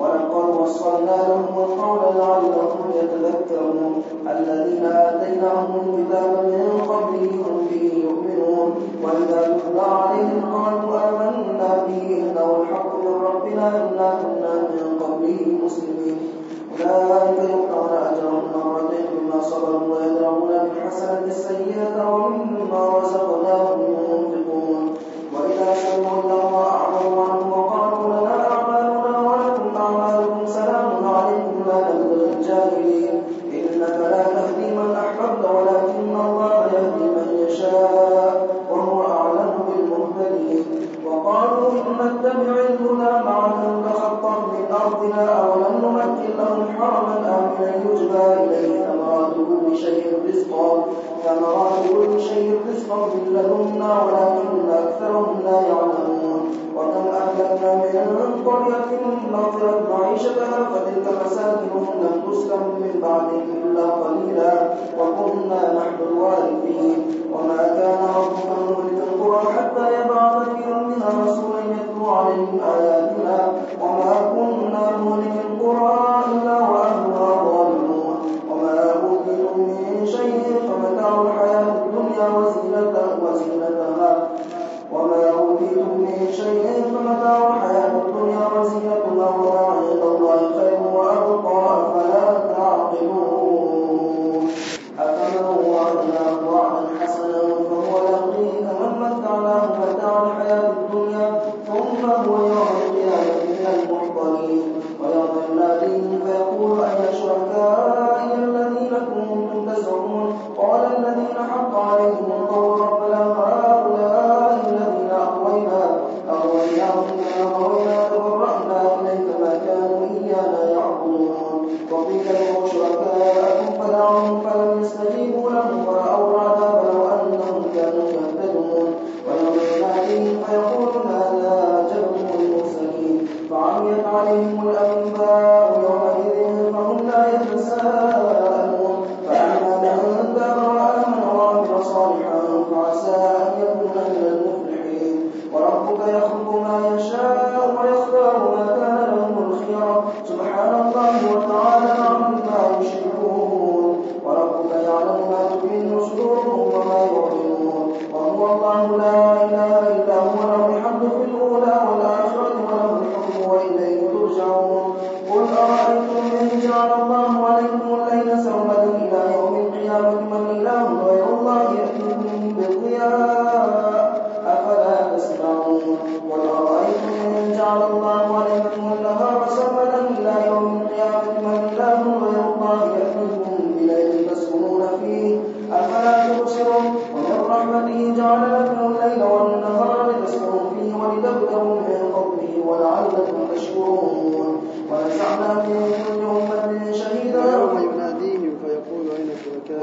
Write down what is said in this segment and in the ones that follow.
ولقد وصلنا لهم القول لعلهم يتذكرون. الذين آتيناهم الكتاب من قبله هم به يؤمنون. وإذا تتلى عليهم قالوا آمنا به. إنه الحق من ربنا إنا كنا من قبله مسلمين. أولئك يؤتون أجرهم مرتين بما صبروا ويدرؤون بالحسنة السيئة ومما رزقناهم لَّدُنَّا وَلَٰكِنَّ أَكْثَرَهُمْ لَا يَعْلَمُونَ. وَكَمْ أَهْلَكْنَا مِن قَرْيَةٍ نَّضِرَتْ مَعِيشَتَهَا فَتِلْكَ مَسَاكِنُهُمْ لَمْ تُسْكَن مِّن بَعْدِهِمْ إِلَّا قَلِيلًا وَكُنَّا نَحْنُ الْوَارِثِينَ. وَمَا كَانَ ربنا مُهْلِكَ الْقُرَىٰ حَتَّى يَبْعَثَ فِي أُمِّهَا رَسُولًا يَتْلُو عَلَيْهِمْ آيَاتِنَا. وَمَا كُنَّا مُهْلِكِي الْقُرَىٰ Dominican مشكورون ونزعنا من كل أمة شهيدا ويوم يناديهم فيقول أين شركائي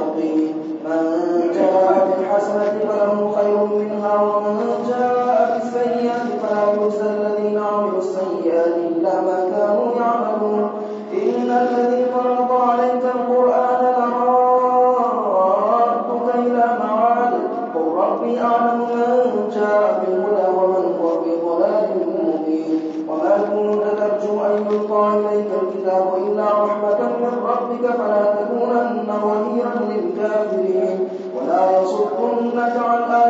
من جاء بالحسنة فله خير منها ومن جاء بالسيئة فلا يجزى الذين عملوا السيئات إلا ما كانوا يعملون إن الذي فرض عليك القرآن لرادك إلى معاد قل ربي أعلم من جاء بالهدى ومن هو في ضلال مبين وما كنت ترجو أن يلقى إليك الكتاب إلا رحمة من ربك فلا الكافرين ولا يصدنك عن آياتنا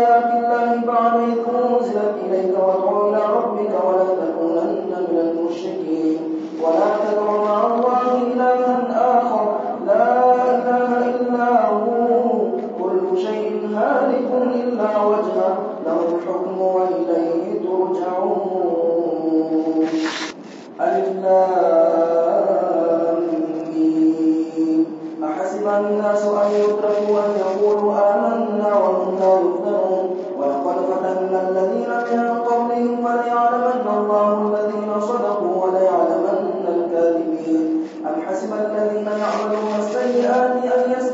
يعملون السيئات أن يسير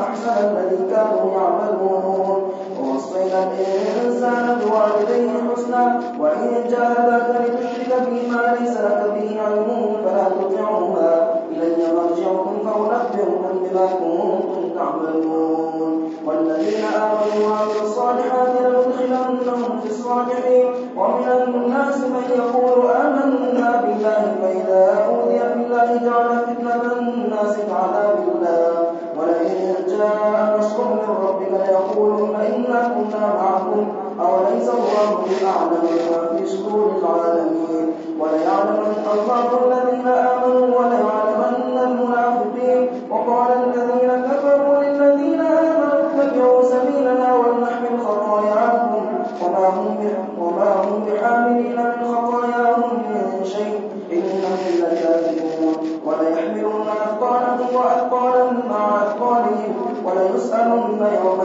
أحسن الذي كانوا يعملون. ووصينا الإنسان بوالديه حسنا. وإن جاهداك لتشرك بما ليس لك به علم فلا تطعهما. إلي مرجعكم فأنبئكم بما كنتم تعملون. والذين آمنوا وعملوا الصالحات لندخلنهم في الصالحين. ومن الناس من يقول آمنا وليحملن أثقالهم وأثقالا مع أثقالهم وليسألن يوم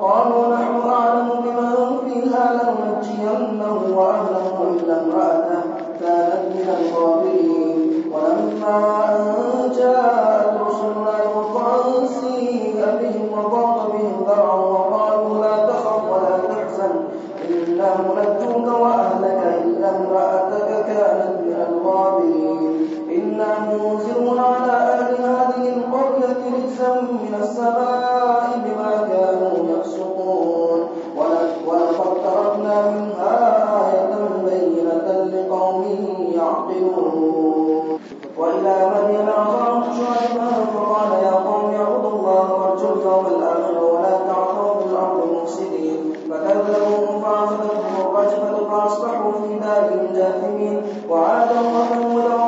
قالوا نحن أعلم بمن فيها لننجينه وأهله إلا امرأته كانت من الغابرين. ولما أن جاءت رسلنا لوطا سيء بهم وضاق بهم ذرعا وقالوا لا تخف ولا تحزن إنا منجوك وأهلك إلا امرأتك كانت من الغابرين. إنا منزلون على أهل هذه القرية رجزا من السماء جاثمين وعادا وثمودا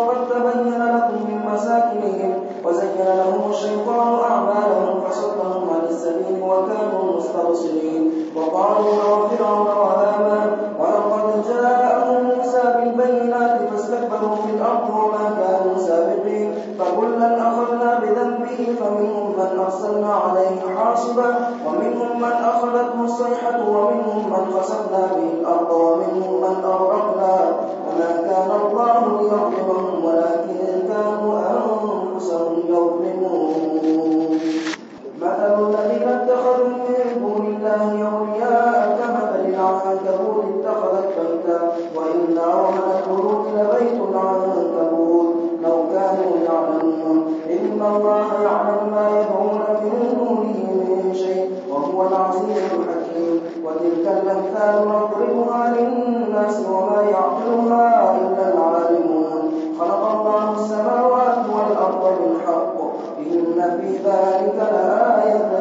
عليه حاصبا ومنهم من أخذته الصيحة ومنهم من خسفنا به الأرض ومنهم من أغرقنا وما كان الله ليظلمهم ولكن كانوا أنفسهم يظلمون. مثل الذين اتخذوا من دون الله أولياء كمثل العنكبوت اتخذت بيتا وإن أوهن البيوت لبيت العنكبوت لو كانوا يعلمون. إن الله يعلم ما وهو العزيز الحكيم وتلك الأمثال نضربها للناس وما يعقلها إلا العالمون. خلق الله السماوات والأرض بالحق. إن في ذلك لآية